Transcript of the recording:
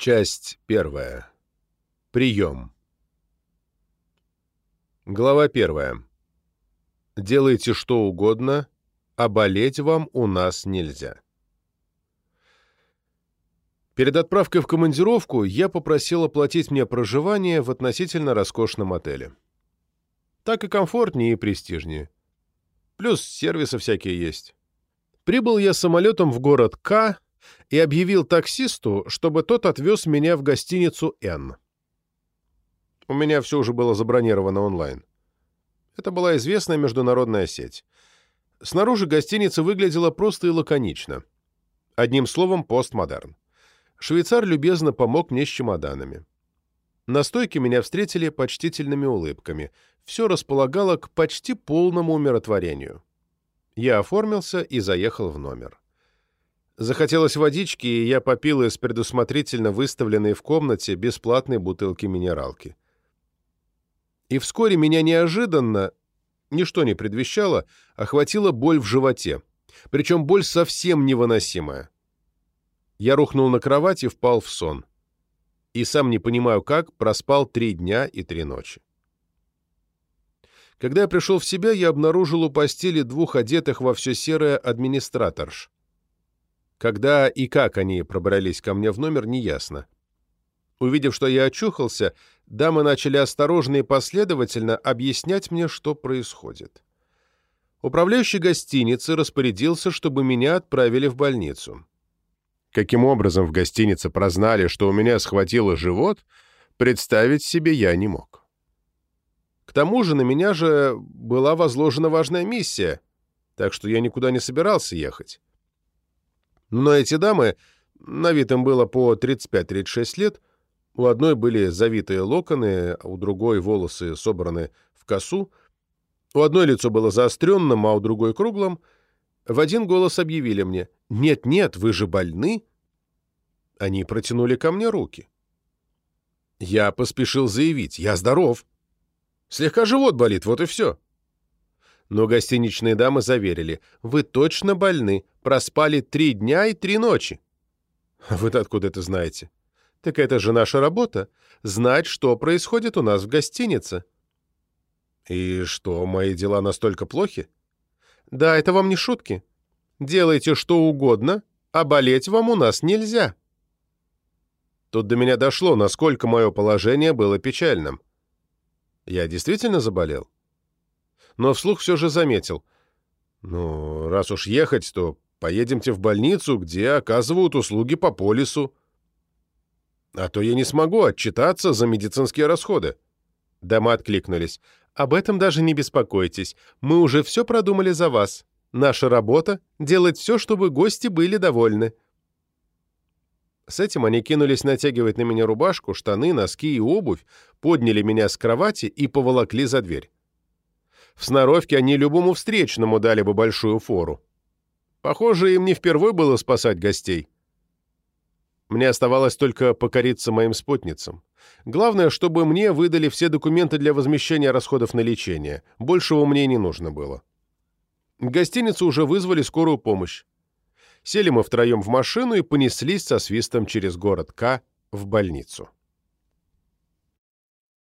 Часть первая. Прием. Глава первая. Делайте что угодно, а болеть вам у нас нельзя. Перед отправкой в командировку я попросил оплатить мне проживание в относительно роскошном отеле. Так и комфортнее и престижнее. Плюс сервисы всякие есть. Прибыл я самолетом в город К и объявил таксисту, чтобы тот отвез меня в гостиницу «Н». У меня все уже было забронировано онлайн. Это была известная международная сеть. Снаружи гостиница выглядела просто и лаконично. Одним словом, постмодерн. Швейцар любезно помог мне с чемоданами. На стойке меня встретили почтительными улыбками. Все располагало к почти полному умиротворению. Я оформился и заехал в номер. Захотелось водички, и я попил из предусмотрительно выставленной в комнате бесплатной бутылки минералки. И вскоре меня неожиданно, ничто не предвещало, охватила боль в животе. Причем боль совсем невыносимая. Я рухнул на кровать и впал в сон. И сам не понимаю как, проспал три дня и три ночи. Когда я пришел в себя, я обнаружил у постели двух одетых во все серое администраторш. Когда и как они пробрались ко мне в номер, неясно. Увидев, что я очухался, дамы начали осторожно и последовательно объяснять мне, что происходит. Управляющий гостиницы распорядился, чтобы меня отправили в больницу. Каким образом в гостинице прознали, что у меня схватило живот, представить себе я не мог. К тому же на меня же была возложена важная миссия, так что я никуда не собирался ехать. Но эти дамы, на вид им было по 35-36 лет, у одной были завитые локоны, а у другой волосы собраны в косу, у одной лицо было заостренным, а у другой круглым, в один голос объявили мне «Нет-нет, вы же больны!» Они протянули ко мне руки. Я поспешил заявить «Я здоров!» Слегка живот болит, вот и все. Но гостиничные дамы заверили, вы точно больны, проспали три дня и три ночи. Вы-то откуда это знаете? Так это же наша работа — знать, что происходит у нас в гостинице. И что, мои дела настолько плохи? Да, это вам не шутки. Делайте что угодно, а болеть вам у нас нельзя. Тут до меня дошло, насколько мое положение было печальным. Я действительно заболел? Но вслух все же заметил. «Ну, раз уж ехать, то поедемте в больницу, где оказывают услуги по полису. А то я не смогу отчитаться за медицинские расходы». Дома откликнулись. «Об этом даже не беспокойтесь. Мы уже все продумали за вас. Наша работа — делать все, чтобы гости были довольны». С этим они кинулись натягивать на меня рубашку, штаны, носки и обувь, подняли меня с кровати и поволокли за дверь. В сноровке они любому встречному дали бы большую фору. Похоже, им не впервой было спасать гостей. Мне оставалось только покориться моим спутницам. Главное, чтобы мне выдали все документы для возмещения расходов на лечение. Большего мне не нужно было. К гостинице уже вызвали скорую помощь. Сели мы втроем в машину и понеслись со свистом через город К в больницу.